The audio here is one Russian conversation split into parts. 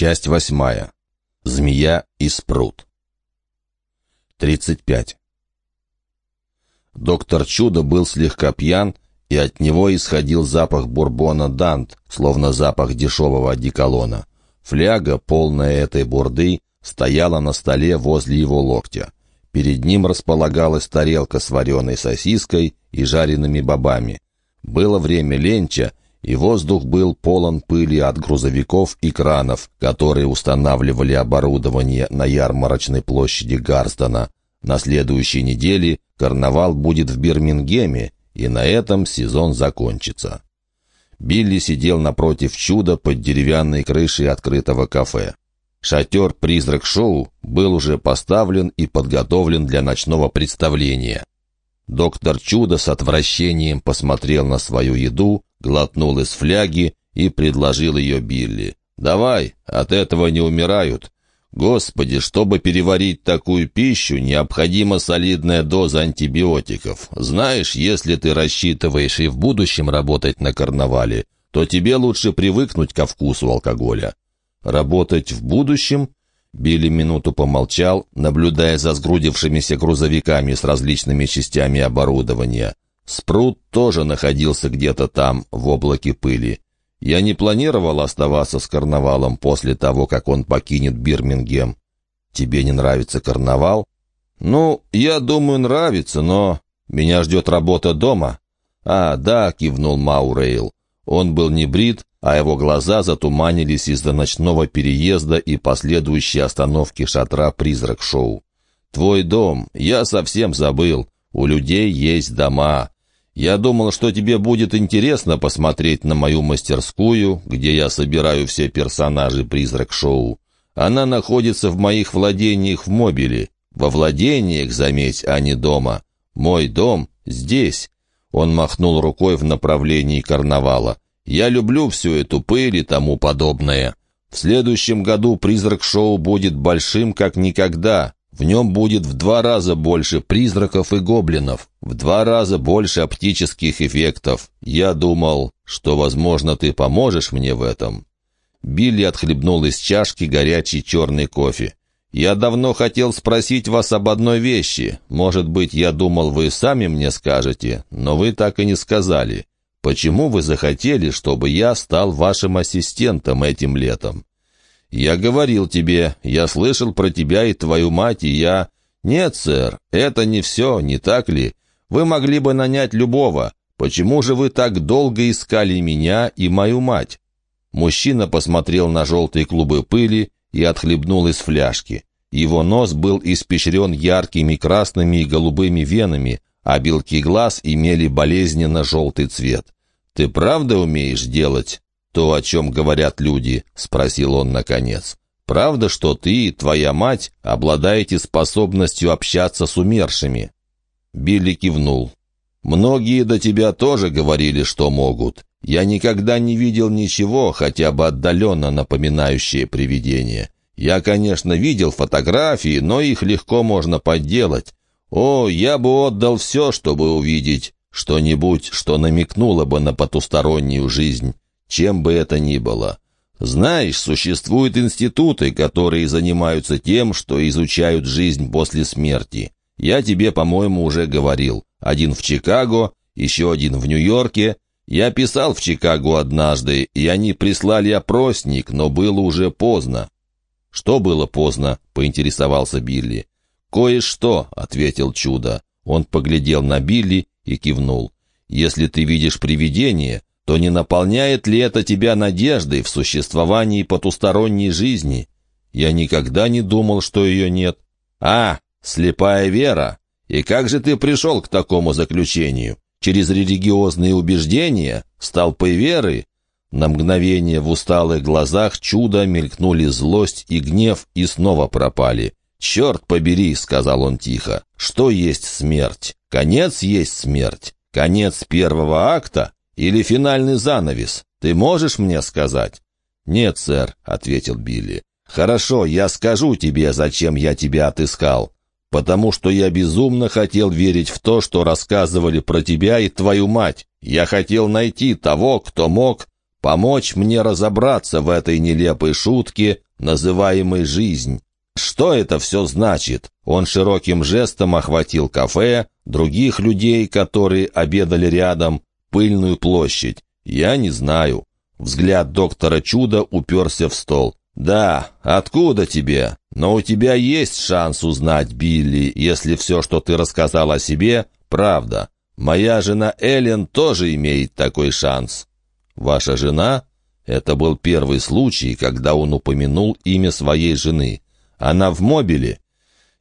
Часть восьмая. Змея и спрут. 35. Доктор Чудо был слегка пьян, и от него исходил запах бурбона Дант, словно запах дешевого одеколона. Фляга, полная этой бурды, стояла на столе возле его локтя. Перед ним располагалась тарелка с вареной сосиской и жареными бобами. Было время ленча, и воздух был полон пыли от грузовиков и кранов, которые устанавливали оборудование на ярмарочной площади Гарстона. На следующей неделе карнавал будет в Бирмингеме, и на этом сезон закончится. Билли сидел напротив чуда под деревянной крышей открытого кафе. Шатер «Призрак-шоу» был уже поставлен и подготовлен для ночного представления. Доктор Чудо с отвращением посмотрел на свою еду, глотнул из фляги и предложил ее Билли. «Давай, от этого не умирают. Господи, чтобы переварить такую пищу, необходима солидная доза антибиотиков. Знаешь, если ты рассчитываешь и в будущем работать на карнавале, то тебе лучше привыкнуть ко вкусу алкоголя. Работать в будущем? Билли минуту помолчал, наблюдая за сгрудившимися грузовиками с различными частями оборудования. Спрут тоже находился где-то там, в облаке пыли. Я не планировал оставаться с карнавалом после того, как он покинет Бирмингем. Тебе не нравится карнавал? Ну, я думаю, нравится, но меня ждет работа дома. А, да, кивнул Маурейл. Он был не брит, а его глаза затуманились из-за ночного переезда и последующей остановки шатра «Призрак-шоу». «Твой дом, я совсем забыл. У людей есть дома. Я думал, что тебе будет интересно посмотреть на мою мастерскую, где я собираю все персонажи «Призрак-шоу». Она находится в моих владениях в мобиле. Во владениях, заметь, а не дома. Мой дом здесь». Он махнул рукой в направлении карнавала. Я люблю всю эту пыль и тому подобное. В следующем году «Призрак-шоу» будет большим, как никогда. В нем будет в два раза больше призраков и гоблинов, в два раза больше оптических эффектов. Я думал, что, возможно, ты поможешь мне в этом». Билли отхлебнул из чашки горячий черный кофе. «Я давно хотел спросить вас об одной вещи. Может быть, я думал, вы сами мне скажете, но вы так и не сказали. Почему вы захотели, чтобы я стал вашим ассистентом этим летом? Я говорил тебе, я слышал про тебя и твою мать, и я... Нет, сэр, это не все, не так ли? Вы могли бы нанять любого. Почему же вы так долго искали меня и мою мать? Мужчина посмотрел на желтые клубы пыли и отхлебнул из фляжки. Его нос был испещрен яркими красными и голубыми венами, а белки глаз имели болезненно желтый цвет. «Ты правда умеешь делать то, о чем говорят люди?» — спросил он наконец. «Правда, что ты и твоя мать обладаете способностью общаться с умершими?» Билли кивнул. «Многие до тебя тоже говорили, что могут. Я никогда не видел ничего, хотя бы отдаленно напоминающее привидение. Я, конечно, видел фотографии, но их легко можно подделать. О, я бы отдал все, чтобы увидеть что-нибудь, что намекнуло бы на потустороннюю жизнь, чем бы это ни было. Знаешь, существуют институты, которые занимаются тем, что изучают жизнь после смерти. Я тебе, по-моему, уже говорил. Один в Чикаго, еще один в Нью-Йорке. Я писал в Чикаго однажды, и они прислали опросник, но было уже поздно. «Что было поздно?» — поинтересовался Билли. «Кое-что», — ответил Чудо. Он поглядел на Билли и кивнул. «Если ты видишь привидение, то не наполняет ли это тебя надеждой в существовании потусторонней жизни? Я никогда не думал, что ее нет. А, слепая вера! И как же ты пришел к такому заключению? Через религиозные убеждения? Столпы веры?» На мгновение в усталых глазах чудо мелькнули злость и гнев и снова пропали. «Черт побери», — сказал он тихо, — «что есть смерть? Конец есть смерть? Конец первого акта или финальный занавес? Ты можешь мне сказать?» «Нет, сэр», — ответил Билли. «Хорошо, я скажу тебе, зачем я тебя отыскал. Потому что я безумно хотел верить в то, что рассказывали про тебя и твою мать. Я хотел найти того, кто мог помочь мне разобраться в этой нелепой шутке, называемый «жизнь». Что это все значит? Он широким жестом охватил кафе, других людей, которые обедали рядом, пыльную площадь. Я не знаю. Взгляд доктора Чуда уперся в стол. «Да, откуда тебе? Но у тебя есть шанс узнать, Билли, если все, что ты рассказал о себе, правда. Моя жена Эллен тоже имеет такой шанс». «Ваша жена?» Это был первый случай, когда он упомянул имя своей жены. «Она в мобиле?»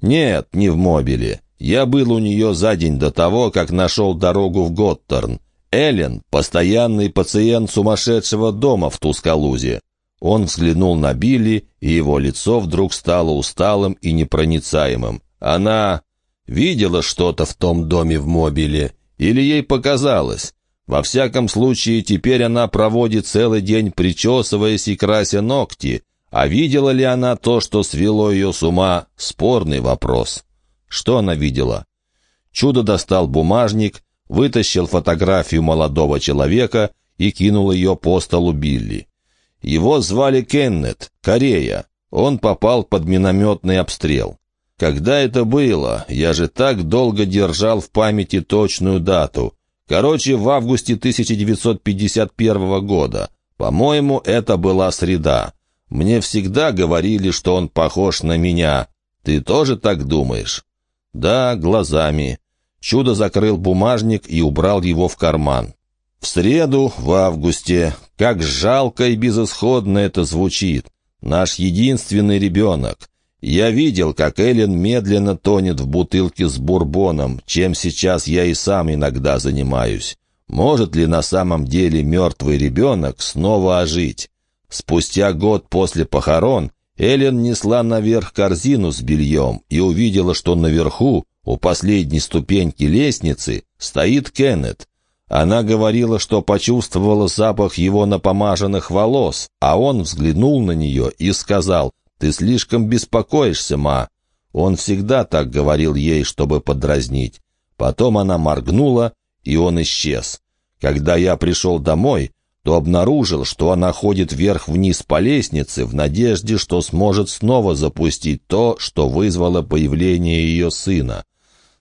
«Нет, не в мобиле. Я был у нее за день до того, как нашел дорогу в Готтерн. Эллен — постоянный пациент сумасшедшего дома в Тускалузе. Он взглянул на Билли, и его лицо вдруг стало усталым и непроницаемым. Она видела что-то в том доме в мобиле, или ей показалось. Во всяком случае, теперь она проводит целый день, причесываясь и крася ногти. А видела ли она то, что свело ее с ума, спорный вопрос. Что она видела? Чудо достал бумажник, вытащил фотографию молодого человека и кинул ее по столу Билли. Его звали Кеннет, Корея. Он попал под минометный обстрел. Когда это было? Я же так долго держал в памяти точную дату. Короче, в августе 1951 года. По-моему, это была среда. Мне всегда говорили, что он похож на меня. Ты тоже так думаешь? Да, глазами. Чудо закрыл бумажник и убрал его в карман. В среду, в августе, как жалко и безысходно это звучит. Наш единственный ребенок. Я видел, как Эллен медленно тонет в бутылке с бурбоном, чем сейчас я и сам иногда занимаюсь. Может ли на самом деле мертвый ребенок снова ожить? Спустя год после похорон Эллен несла наверх корзину с бельем и увидела, что наверху, у последней ступеньки лестницы, стоит Кеннет. Она говорила, что почувствовала запах его напомаженных волос, а он взглянул на нее и сказал, «Ты слишком беспокоишься, ма». Он всегда так говорил ей, чтобы подразнить. Потом она моргнула, и он исчез. Когда я пришел домой, то обнаружил, что она ходит вверх-вниз по лестнице в надежде, что сможет снова запустить то, что вызвало появление ее сына.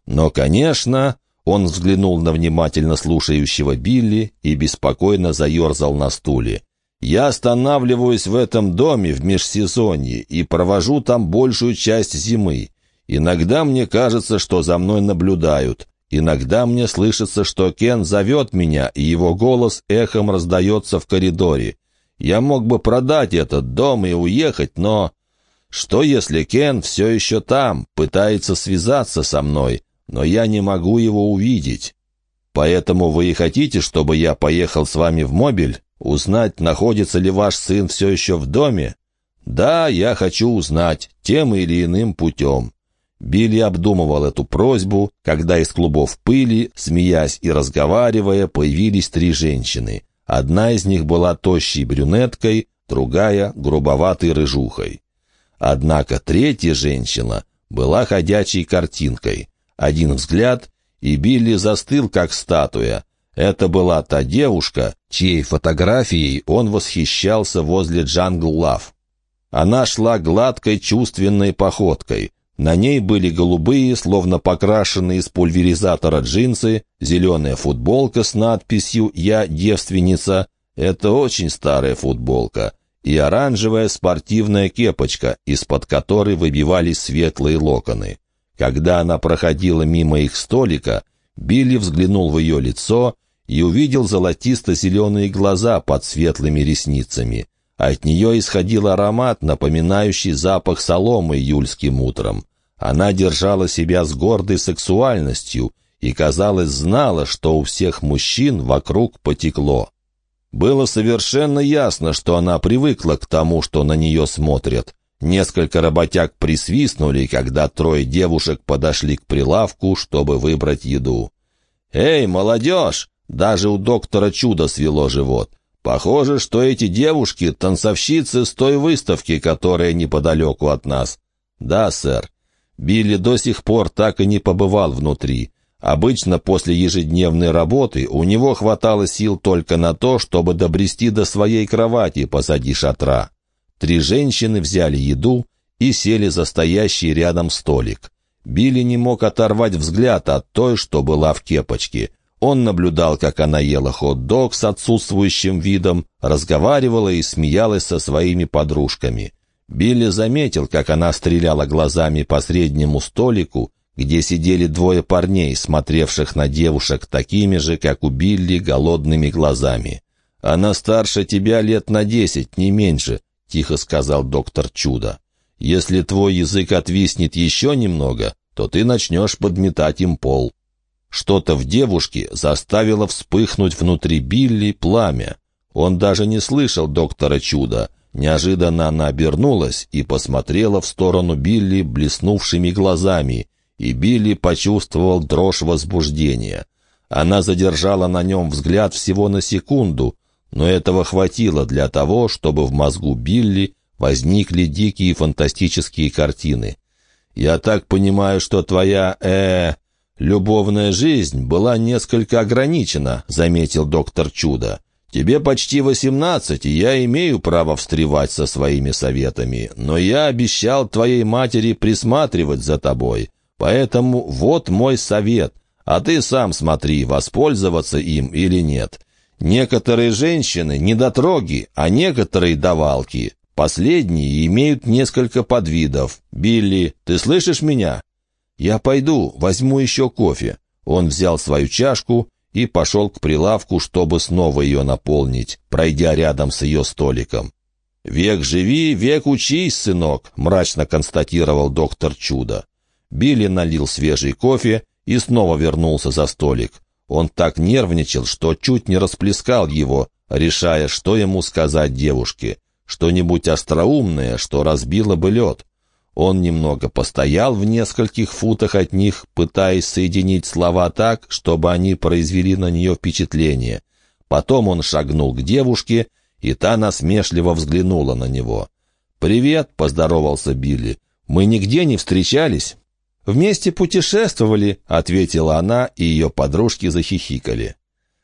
Но, конечно, он взглянул на внимательно слушающего Билли и беспокойно заерзал на стуле. «Я останавливаюсь в этом доме в межсезонье и провожу там большую часть зимы. Иногда мне кажется, что за мной наблюдают. Иногда мне слышится, что Кен зовет меня, и его голос эхом раздается в коридоре. Я мог бы продать этот дом и уехать, но... Что если Кен все еще там, пытается связаться со мной, но я не могу его увидеть. Поэтому вы и хотите, чтобы я поехал с вами в мобиль, узнать, находится ли ваш сын все еще в доме? Да, я хочу узнать, тем или иным путем. Билли обдумывал эту просьбу, когда из клубов пыли, смеясь и разговаривая, появились три женщины. Одна из них была тощей брюнеткой, другая — грубоватой рыжухой. Однако третья женщина была ходячей картинкой. Один взгляд, и Билли застыл, как статуя. Это была та девушка, чьей фотографией он восхищался возле Джангл Лав. Она шла гладкой чувственной походкой. На ней были голубые, словно покрашенные из пульверизатора джинсы, зеленая футболка с надписью «Я девственница». Это очень старая футболка. И оранжевая спортивная кепочка, из-под которой выбивались светлые локоны. Когда она проходила мимо их столика, Билли взглянул в ее лицо и увидел золотисто-зеленые глаза под светлыми ресницами. От нее исходил аромат, напоминающий запах соломы июльским утром. Она держала себя с гордой сексуальностью и, казалось, знала, что у всех мужчин вокруг потекло. Было совершенно ясно, что она привыкла к тому, что на нее смотрят. Несколько работяг присвистнули, когда трое девушек подошли к прилавку, чтобы выбрать еду. «Эй, молодежь!» Даже у доктора чудо свело живот. «Похоже, что эти девушки — танцовщицы с той выставки, которая неподалеку от нас». «Да, сэр». Билли до сих пор так и не побывал внутри. Обычно после ежедневной работы у него хватало сил только на то, чтобы добрести до своей кровати позади шатра. Три женщины взяли еду и сели за стоящий рядом столик. Билли не мог оторвать взгляд от той, что была в кепочке. Он наблюдал, как она ела хот-дог с отсутствующим видом, разговаривала и смеялась со своими подружками. Билли заметил, как она стреляла глазами по среднему столику, где сидели двое парней, смотревших на девушек такими же, как у Билли, голодными глазами. «Она старше тебя лет на десять, не меньше», — тихо сказал доктор Чудо. «Если твой язык отвиснет еще немного, то ты начнешь подметать им пол». Что-то в девушке заставило вспыхнуть внутри Билли пламя. Он даже не слышал доктора Чуда. Неожиданно она обернулась и посмотрела в сторону Билли блеснувшими глазами, и Билли почувствовал дрожь возбуждения. Она задержала на нем взгляд всего на секунду, но этого хватило для того, чтобы в мозгу Билли возникли дикие фантастические картины. «Я так понимаю, что твоя, э, любовная жизнь была несколько ограничена», — заметил доктор Чудо. «Тебе почти восемнадцать, и я имею право встревать со своими советами, но я обещал твоей матери присматривать за тобой. Поэтому вот мой совет, а ты сам смотри, воспользоваться им или нет. Некоторые женщины — недотроги, а некоторые — давалки. Последние имеют несколько подвидов. Билли, ты слышишь меня? Я пойду, возьму еще кофе. Он взял свою чашку и пошел к прилавку, чтобы снова ее наполнить, пройдя рядом с ее столиком. «Век живи, век учись, сынок», — мрачно констатировал доктор Чудо. Билли налил свежий кофе и снова вернулся за столик. Он так нервничал, что чуть не расплескал его, решая, что ему сказать девушке. Что-нибудь остроумное, что разбило бы лед. Он немного постоял в нескольких футах от них, пытаясь соединить слова так, чтобы они произвели на нее впечатление. Потом он шагнул к девушке, и та насмешливо взглянула на него. «Привет», — поздоровался Билли. «Мы нигде не встречались?» «Вместе путешествовали», — ответила она, и ее подружки захихикали.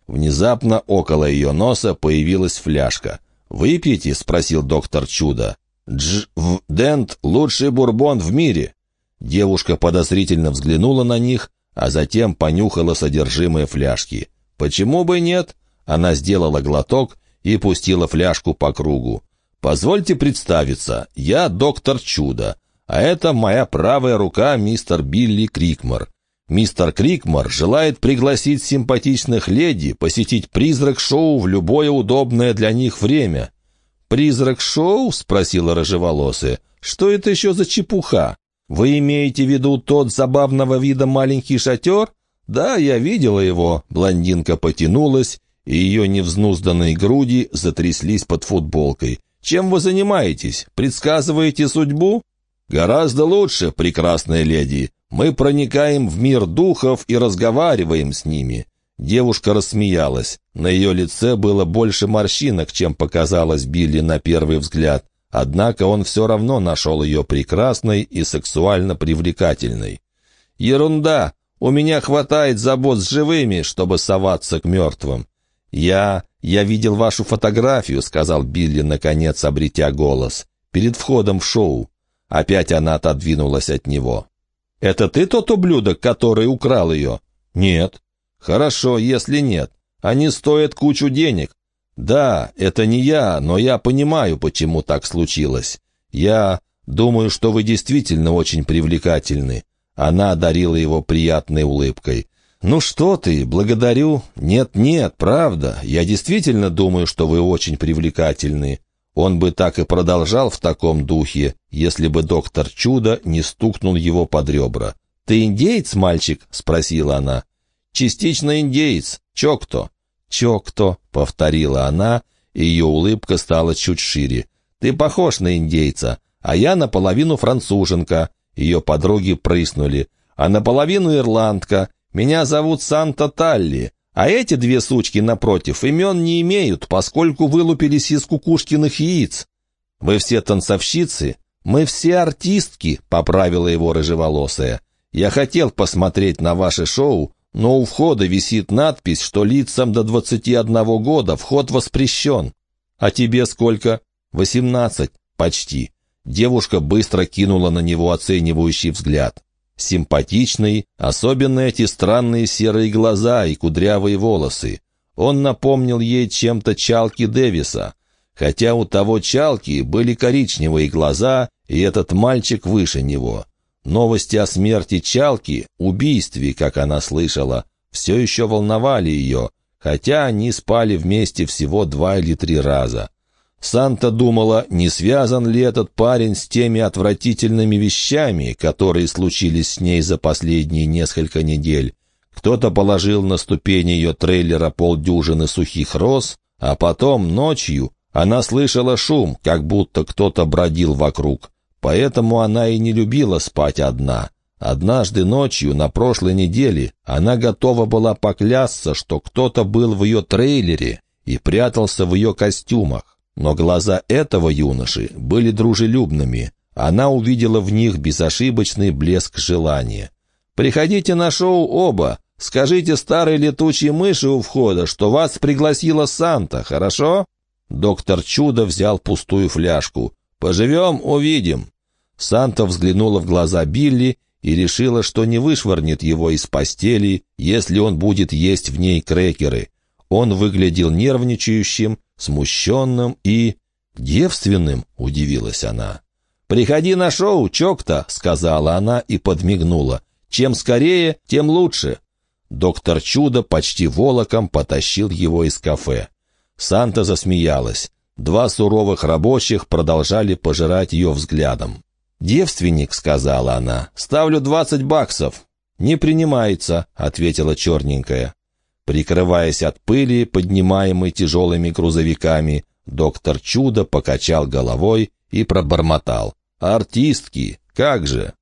Внезапно около ее носа появилась фляжка. «Выпьете?» — спросил доктор Чудо. «Дж... в... Дент — лучший бурбон в мире». Девушка подозрительно взглянула на них, а затем понюхала содержимое фляжки. «Почему бы нет?» Она сделала глоток и пустила фляжку по кругу. «Позвольте представиться, я доктор Чудо. А это моя правая рука, мистер Билли Крикмор. Мистер Крикмор желает пригласить симпатичных леди посетить призрак-шоу в любое удобное для них время. «Призрак-шоу?» — спросила рыжеволосая. «Что это еще за чепуха? Вы имеете в виду тот забавного вида маленький шатер?» «Да, я видела его». Блондинка потянулась, и ее невзнузданные груди затряслись под футболкой. «Чем вы занимаетесь? Предсказываете судьбу?» «Гораздо лучше, прекрасная леди. Мы проникаем в мир духов и разговариваем с ними». Девушка рассмеялась. На ее лице было больше морщинок, чем показалось Билли на первый взгляд. Однако он все равно нашел ее прекрасной и сексуально привлекательной. «Ерунда! У меня хватает забот с живыми, чтобы соваться к мертвым». «Я... я видел вашу фотографию», — сказал Билли, наконец обретя голос, «перед входом в шоу. Опять она отодвинулась от него. «Это ты тот ублюдок, который украл ее?» «Нет». «Хорошо, если нет. Они стоят кучу денег». «Да, это не я, но я понимаю, почему так случилось. Я думаю, что вы действительно очень привлекательны». Она одарила его приятной улыбкой. «Ну что ты, благодарю. Нет-нет, правда, я действительно думаю, что вы очень привлекательны. Он бы так и продолжал в таком духе, если бы доктор Чудо не стукнул его под ребра. «Ты индеец, мальчик?» — спросила она. «Частично индеец. Чё кто?» «Чё кто?» — повторила она, и ее улыбка стала чуть шире. «Ты похож на индейца, а я наполовину француженка». Ее подруги прыснули. «А наполовину ирландка. Меня зовут Санта Талли. А эти две сучки, напротив, имен не имеют, поскольку вылупились из кукушкиных яиц. Вы все танцовщицы? Мы все артистки, — поправила его рыжеволосая. Я хотел посмотреть на ваше шоу, но у входа висит надпись, что лицам до двадцати одного года вход воспрещен. А тебе сколько? Восемнадцать. «Почти». Девушка быстро кинула на него оценивающий взгляд. Симпатичный, особенно эти странные серые глаза и кудрявые волосы. Он напомнил ей чем-то Чалки Дэвиса, хотя у того Чалки были коричневые глаза, и этот мальчик выше него. Новости о смерти Чалки, убийстве, как она слышала, все еще волновали ее, хотя они спали вместе всего два или три раза. Санта думала, не связан ли этот парень с теми отвратительными вещами, которые случились с ней за последние несколько недель. Кто-то положил на ступени ее трейлера полдюжины сухих роз, а потом, ночью, она слышала шум, как будто кто-то бродил вокруг. Поэтому она и не любила спать одна. Однажды ночью на прошлой неделе она готова была поклясться, что кто-то был в ее трейлере и прятался в ее костюмах. Но глаза этого юноши были дружелюбными. Она увидела в них безошибочный блеск желания. «Приходите на шоу оба. Скажите старой летучей мыши у входа, что вас пригласила Санта, хорошо?» Доктор Чудо взял пустую фляжку. «Поживем, увидим». Санта взглянула в глаза Билли и решила, что не вышвырнет его из постели, если он будет есть в ней крекеры. Он выглядел нервничающим, смущенным и... девственным, удивилась она. «Приходи на шоу, Чокта», — сказала она и подмигнула. «Чем скорее, тем лучше». Доктор Чудо почти волоком потащил его из кафе. Санта засмеялась. Два суровых рабочих продолжали пожирать ее взглядом. «Девственник», — сказала она, — «ставлю двадцать баксов». «Не принимается», — ответила черненькая. Прикрываясь от пыли, поднимаемой тяжелыми грузовиками, доктор Чудо покачал головой и пробормотал. «Артистки, как же!»